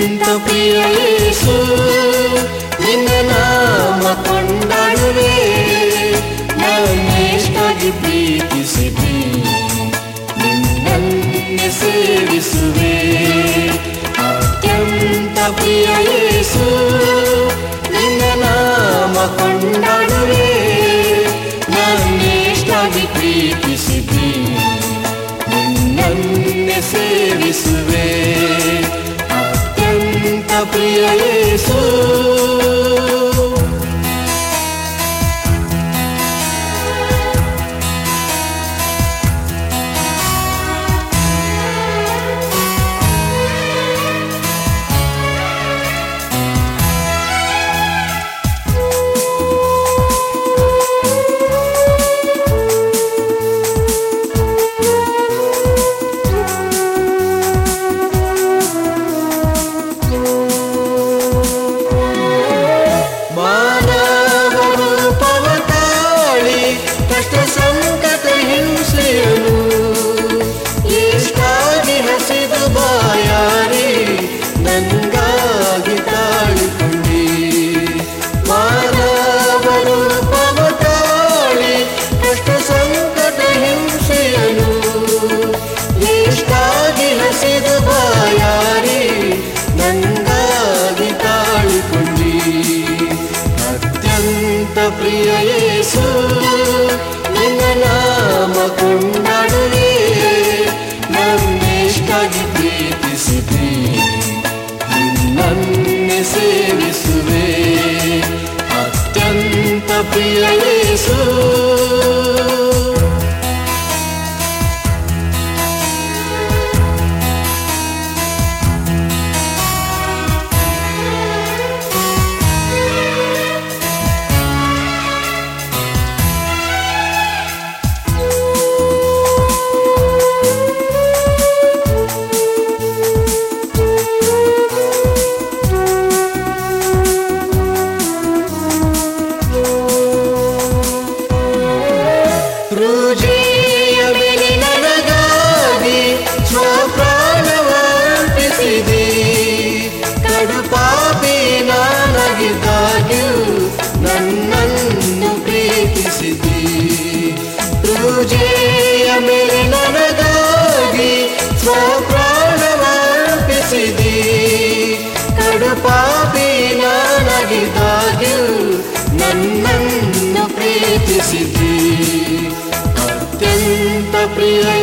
ಪ್ರಿಯ ಯೇಸು, ನಿನ್ನ ನಾಮ ಕೊಂಡಾಡುವೆ. ನಾನೇಷ್ಟಾಗಿ ಪ್ರೀತಿಸಿದೆ, ನಿನ್ನನ್ನೇ ಸೇವಿಸುವೆ. ಅತ್ಯಂತ ಪ್ರಿಯ ಯೇಸು, ನಿನ್ನ ನಾಮ ಕೊಂಡಾಡುವೆ. ನಾನೇಷ್ಟಾಗಿ ಪ್ರೀತಿಸಿದೆ, ನಿನ್ನನ್ನೇ ಸೇವಿಸುವೆ. ಅತ್ಯಂತ ಪ್ರಿಯ ಪ್ರಿಯ ಯೇಸು ನಿನ್ನ ನಾಮ ಕೊಂಡಾಡುವೆ. ನನ್ನೆಷ್ಟಾಗಿ ಪ್ರೀತಿಸಿದೆ. ನಿನ್ನನ್ನೇ ಸೇವಿಸುವೆ. ಅತ್ಯಂತ ಪ್ರಿಯ ಯೇಸು ಪ್ರೀತಿಸಿದೆ ಪೂಜೆಯ ಮೇಲೆ ನನಗಾಗಿ ಸ್ವಪ್ರಾಣವರ್ಪಿಸಿದಿ. ಕಡು ಪಾಪಿ ನಾನಾಗಿದ್ದಾಗ್ಯೂ ನನ್ನನ್ನು ಪ್ರೀತಿಸಿದಿ. ಅತ್ಯಂತ ಪ್ರಿಯ